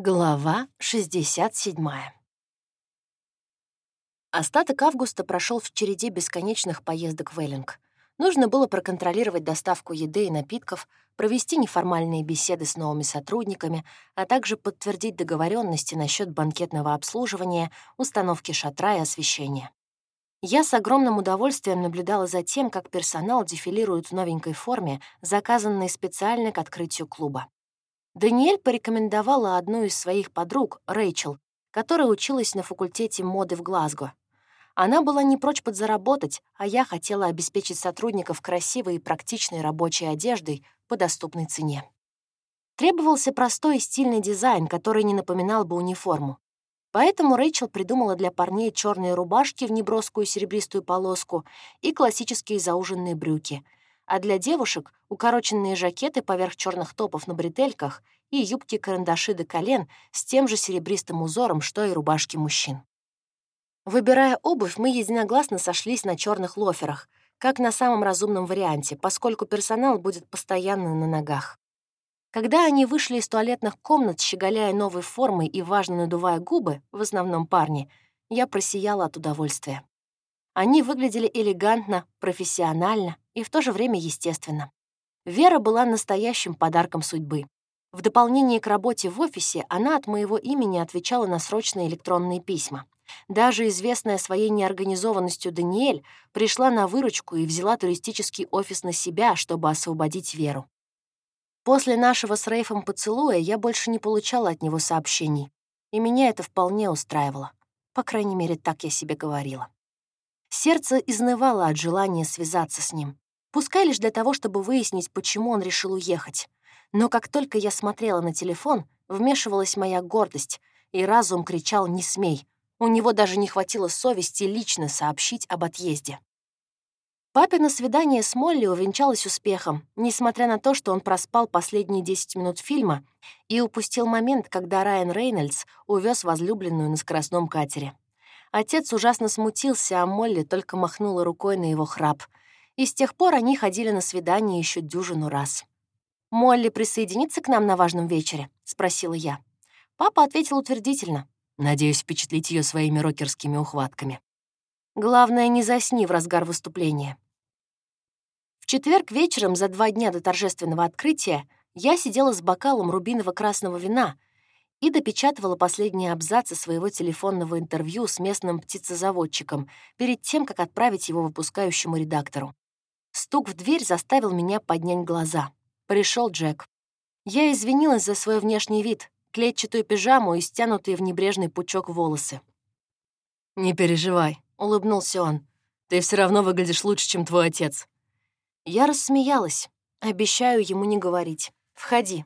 Глава 67. Остаток августа прошел в череде бесконечных поездок в Эллинг. Нужно было проконтролировать доставку еды и напитков, провести неформальные беседы с новыми сотрудниками, а также подтвердить договоренности насчет банкетного обслуживания, установки шатра и освещения. Я с огромным удовольствием наблюдала за тем, как персонал дефилирует в новенькой форме, заказанной специально к открытию клуба. Даниэль порекомендовала одну из своих подруг, Рэйчел, которая училась на факультете моды в Глазго. Она была не прочь подзаработать, а я хотела обеспечить сотрудников красивой и практичной рабочей одеждой по доступной цене. Требовался простой и стильный дизайн, который не напоминал бы униформу. Поэтому Рэйчел придумала для парней черные рубашки в неброскую серебристую полоску и классические зауженные брюки — а для девушек — укороченные жакеты поверх черных топов на бретельках и юбки-карандаши до колен с тем же серебристым узором, что и рубашки мужчин. Выбирая обувь, мы единогласно сошлись на черных лоферах, как на самом разумном варианте, поскольку персонал будет постоянно на ногах. Когда они вышли из туалетных комнат, щеголяя новой формой и важно надувая губы, в основном парни, я просияла от удовольствия. Они выглядели элегантно, профессионально и в то же время естественно. Вера была настоящим подарком судьбы. В дополнение к работе в офисе она от моего имени отвечала на срочные электронные письма. Даже известная своей неорганизованностью Даниэль пришла на выручку и взяла туристический офис на себя, чтобы освободить Веру. После нашего с Рейфом поцелуя я больше не получала от него сообщений, и меня это вполне устраивало. По крайней мере, так я себе говорила. Сердце изнывало от желания связаться с ним. Пускай лишь для того, чтобы выяснить, почему он решил уехать. Но как только я смотрела на телефон, вмешивалась моя гордость, и разум кричал «не смей». У него даже не хватило совести лично сообщить об отъезде. Папино свидание с Молли увенчалось успехом, несмотря на то, что он проспал последние 10 минут фильма и упустил момент, когда Райан Рейнольдс увез возлюбленную на скоростном катере. Отец ужасно смутился, а Молли только махнула рукой на его храп. И с тех пор они ходили на свидание еще дюжину раз. «Молли присоединится к нам на важном вечере?» — спросила я. Папа ответил утвердительно. Надеюсь впечатлить ее своими рокерскими ухватками. Главное, не засни в разгар выступления. В четверг вечером, за два дня до торжественного открытия, я сидела с бокалом рубиново-красного вина — и допечатывала последние абзацы своего телефонного интервью с местным птицезаводчиком перед тем, как отправить его выпускающему редактору. Стук в дверь заставил меня поднять глаза. Пришел Джек. Я извинилась за свой внешний вид, клетчатую пижаму и стянутые в небрежный пучок волосы. «Не переживай», — улыбнулся он. «Ты все равно выглядишь лучше, чем твой отец». Я рассмеялась. Обещаю ему не говорить. «Входи».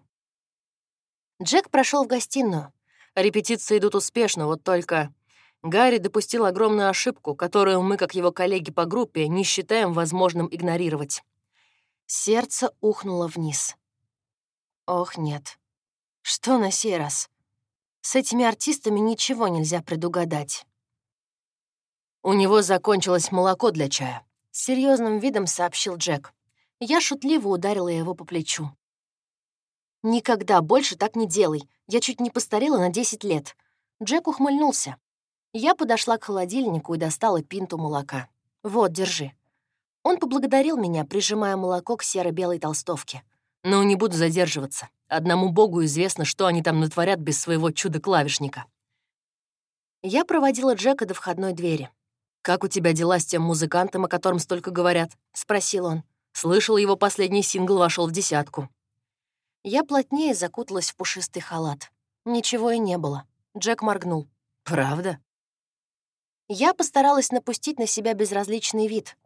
Джек прошел в гостиную. Репетиции идут успешно, вот только... Гарри допустил огромную ошибку, которую мы, как его коллеги по группе, не считаем возможным игнорировать. Сердце ухнуло вниз. Ох, нет. Что на сей раз? С этими артистами ничего нельзя предугадать. У него закончилось молоко для чая. С серьезным видом сообщил Джек. Я шутливо ударила его по плечу. «Никогда больше так не делай. Я чуть не постарела на 10 лет». Джек ухмыльнулся. Я подошла к холодильнику и достала пинту молока. «Вот, держи». Он поблагодарил меня, прижимая молоко к серо-белой толстовке. «Но не буду задерживаться. Одному богу известно, что они там натворят без своего чуда-клавишника». Я проводила Джека до входной двери. «Как у тебя дела с тем музыкантом, о котором столько говорят?» — спросил он. Слышал, его последний сингл вошел в десятку. Я плотнее закуталась в пушистый халат. Ничего и не было. Джек моргнул. «Правда?» Я постаралась напустить на себя безразличный вид.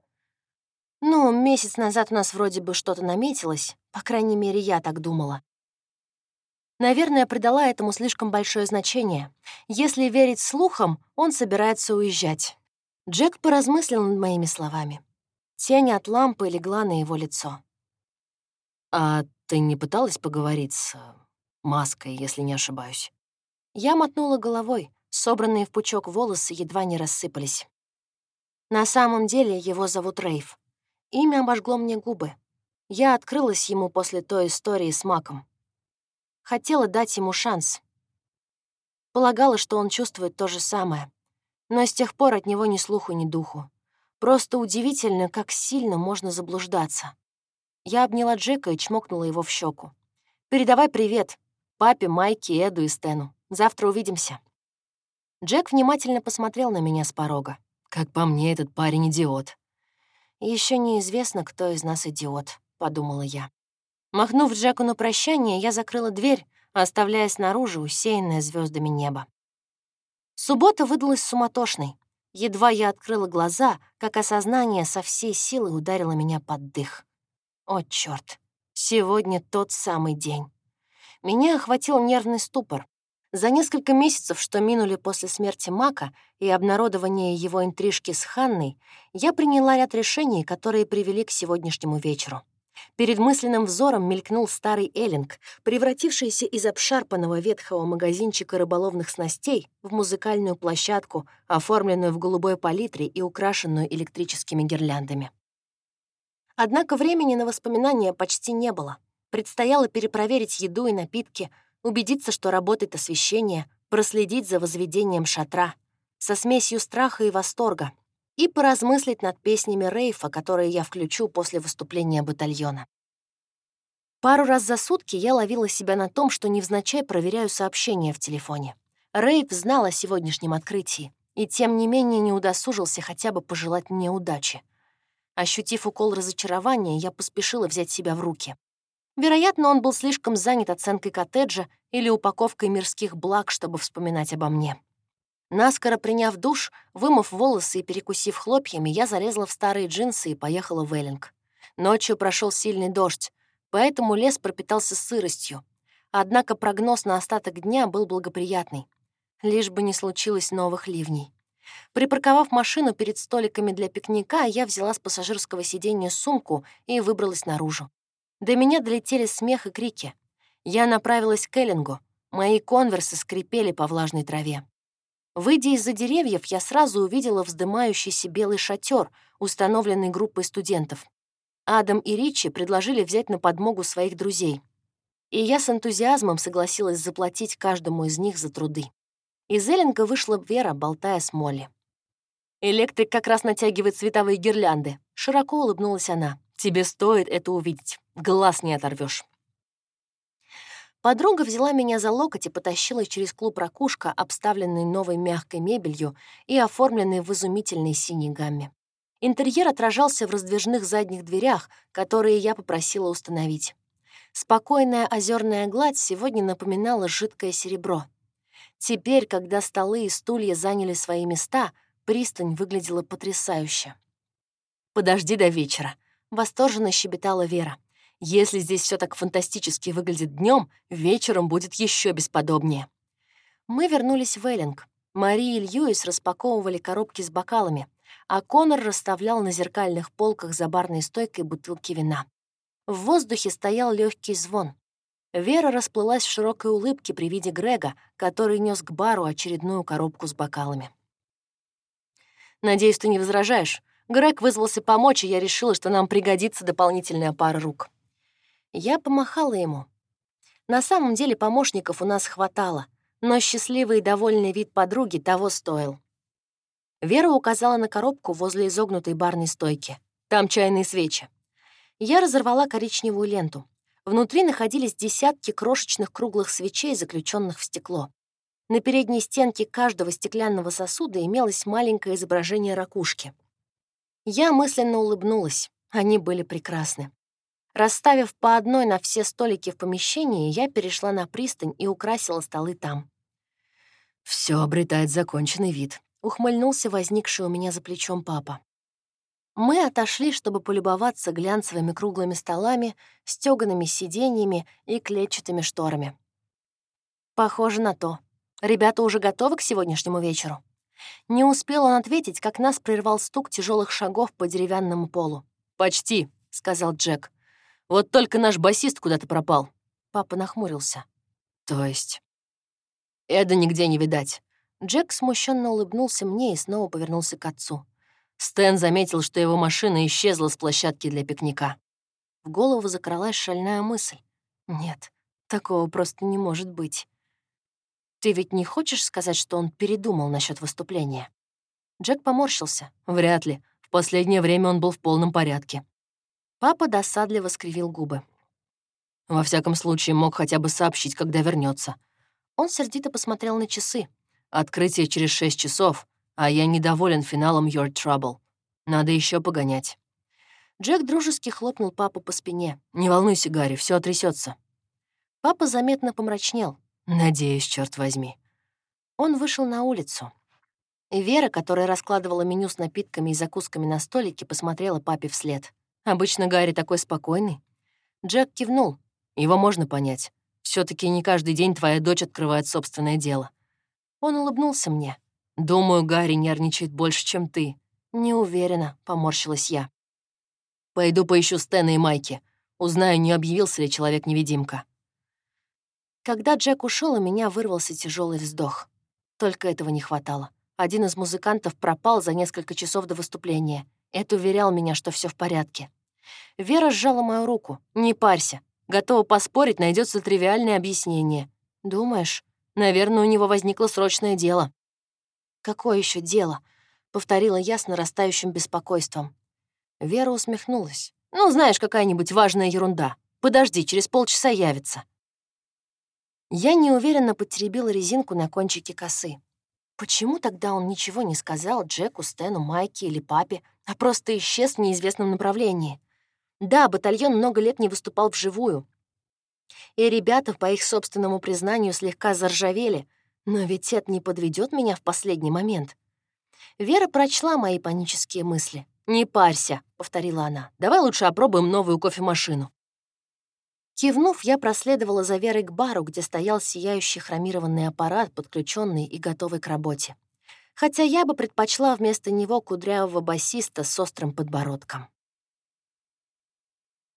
Ну, месяц назад у нас вроде бы что-то наметилось, по крайней мере, я так думала. Наверное, придала этому слишком большое значение. Если верить слухам, он собирается уезжать. Джек поразмыслил над моими словами. Тень от лампы легла на его лицо. «А ты не пыталась поговорить с э, маской, если не ошибаюсь?» Я мотнула головой. Собранные в пучок волосы едва не рассыпались. На самом деле его зовут Рейв. Имя обожгло мне губы. Я открылась ему после той истории с Маком. Хотела дать ему шанс. Полагала, что он чувствует то же самое. Но с тех пор от него ни слуху, ни духу. Просто удивительно, как сильно можно заблуждаться. Я обняла Джека и чмокнула его в щеку. «Передавай привет папе, Майке, Эду и Стэну. Завтра увидимся». Джек внимательно посмотрел на меня с порога. «Как по мне, этот парень идиот». Еще неизвестно, кто из нас идиот», — подумала я. Махнув Джеку на прощание, я закрыла дверь, оставляя снаружи усеянное звездами небо. Суббота выдалась суматошной. Едва я открыла глаза, как осознание со всей силы ударило меня под дых. О, чёрт, сегодня тот самый день. Меня охватил нервный ступор. За несколько месяцев, что минули после смерти Мака и обнародования его интрижки с Ханной, я приняла ряд решений, которые привели к сегодняшнему вечеру. Перед мысленным взором мелькнул старый Эллинг, превратившийся из обшарпанного ветхого магазинчика рыболовных снастей в музыкальную площадку, оформленную в голубой палитре и украшенную электрическими гирляндами. Однако времени на воспоминания почти не было. Предстояло перепроверить еду и напитки, убедиться, что работает освещение, проследить за возведением шатра, со смесью страха и восторга, и поразмыслить над песнями Рейфа, которые я включу после выступления батальона. Пару раз за сутки я ловила себя на том, что невзначай проверяю сообщения в телефоне. Рейф знал о сегодняшнем открытии и тем не менее не удосужился хотя бы пожелать мне удачи. Ощутив укол разочарования, я поспешила взять себя в руки. Вероятно, он был слишком занят оценкой коттеджа или упаковкой мирских благ, чтобы вспоминать обо мне. Наскоро приняв душ, вымыв волосы и перекусив хлопьями, я залезла в старые джинсы и поехала в Эллинг. Ночью прошел сильный дождь, поэтому лес пропитался сыростью. Однако прогноз на остаток дня был благоприятный. Лишь бы не случилось новых ливней. Припарковав машину перед столиками для пикника, я взяла с пассажирского сиденья сумку и выбралась наружу. До меня долетели смех и крики. Я направилась к Эллингу. Мои конверсы скрипели по влажной траве. Выйдя из-за деревьев, я сразу увидела вздымающийся белый шатер, установленный группой студентов. Адам и Ричи предложили взять на подмогу своих друзей. И я с энтузиазмом согласилась заплатить каждому из них за труды. Из Эллинга вышла Вера, болтая с Молли. «Электрик как раз натягивает световые гирлянды», — широко улыбнулась она. «Тебе стоит это увидеть. Глаз не оторвешь. Подруга взяла меня за локоть и потащила через клуб «Ракушка», обставленный новой мягкой мебелью и оформленный в изумительной синей гамме. Интерьер отражался в раздвижных задних дверях, которые я попросила установить. Спокойная озерная гладь сегодня напоминала жидкое серебро. Теперь, когда столы и стулья заняли свои места, пристань выглядела потрясающе. «Подожди до вечера», — восторженно щебетала Вера. Если здесь все так фантастически выглядит днем, вечером будет еще бесподобнее. Мы вернулись в Эллинг. Мари и Льюис распаковывали коробки с бокалами, а Конор расставлял на зеркальных полках за барной стойкой бутылки вина. В воздухе стоял легкий звон. Вера расплылась в широкой улыбке при виде Грега, который нес к бару очередную коробку с бокалами. «Надеюсь, ты не возражаешь. Грег вызвался помочь, и я решила, что нам пригодится дополнительная пара рук». Я помахала ему. На самом деле помощников у нас хватало, но счастливый и довольный вид подруги того стоил. Вера указала на коробку возле изогнутой барной стойки. Там чайные свечи. Я разорвала коричневую ленту. Внутри находились десятки крошечных круглых свечей, заключенных в стекло. На передней стенке каждого стеклянного сосуда имелось маленькое изображение ракушки. Я мысленно улыбнулась. Они были прекрасны. Расставив по одной на все столики в помещении, я перешла на пристань и украсила столы там. Все обретает законченный вид», — ухмыльнулся возникший у меня за плечом папа. Мы отошли, чтобы полюбоваться глянцевыми круглыми столами, стёганными сиденьями и клетчатыми шторами. Похоже на то. Ребята уже готовы к сегодняшнему вечеру? Не успел он ответить, как нас прервал стук тяжелых шагов по деревянному полу. «Почти», — сказал Джек. Вот только наш басист куда-то пропал». Папа нахмурился. «То есть?» «Эда нигде не видать». Джек смущенно улыбнулся мне и снова повернулся к отцу. Стэн заметил, что его машина исчезла с площадки для пикника. В голову закралась шальная мысль. Нет, такого просто не может быть. Ты ведь не хочешь сказать, что он передумал насчет выступления?» Джек поморщился. «Вряд ли. В последнее время он был в полном порядке». Папа досадливо скривил губы. Во всяком случае, мог хотя бы сообщить, когда вернется. Он сердито посмотрел на часы. «Открытие через шесть часов, а я недоволен финалом Your Trouble. Надо еще погонять». Джек дружески хлопнул папу по спине. «Не волнуйся, Гарри, все отрясется. Папа заметно помрачнел. «Надеюсь, черт возьми». Он вышел на улицу. И Вера, которая раскладывала меню с напитками и закусками на столике, посмотрела папе вслед. «Обычно Гарри такой спокойный». Джек кивнул. «Его можно понять. все таки не каждый день твоя дочь открывает собственное дело». Он улыбнулся мне. «Думаю, Гарри нервничает больше, чем ты». «Не уверена», — поморщилась я. «Пойду поищу Стэна и Майки. Узнаю, не объявился ли человек-невидимка». Когда Джек ушел, у меня вырвался тяжелый вздох. Только этого не хватало. Один из музыкантов пропал за несколько часов до выступления. Это уверял меня, что все в порядке. Вера сжала мою руку. «Не парься. Готова поспорить, найдется тривиальное объяснение». «Думаешь?» «Наверное, у него возникло срочное дело». «Какое еще дело?» — повторила я с нарастающим беспокойством. Вера усмехнулась. «Ну, знаешь, какая-нибудь важная ерунда. Подожди, через полчаса явится». Я неуверенно потеребила резинку на кончике косы. Почему тогда он ничего не сказал Джеку, Стэну, Майке или папе, а просто исчез в неизвестном направлении? Да, батальон много лет не выступал вживую. И ребята, по их собственному признанию, слегка заржавели, но ведь это не подведет меня в последний момент. Вера прочла мои панические мысли. «Не парься», — повторила она. «Давай лучше опробуем новую кофемашину». Кивнув, я проследовала за Верой к бару, где стоял сияющий хромированный аппарат, подключенный и готовый к работе. Хотя я бы предпочла вместо него кудрявого басиста с острым подбородком.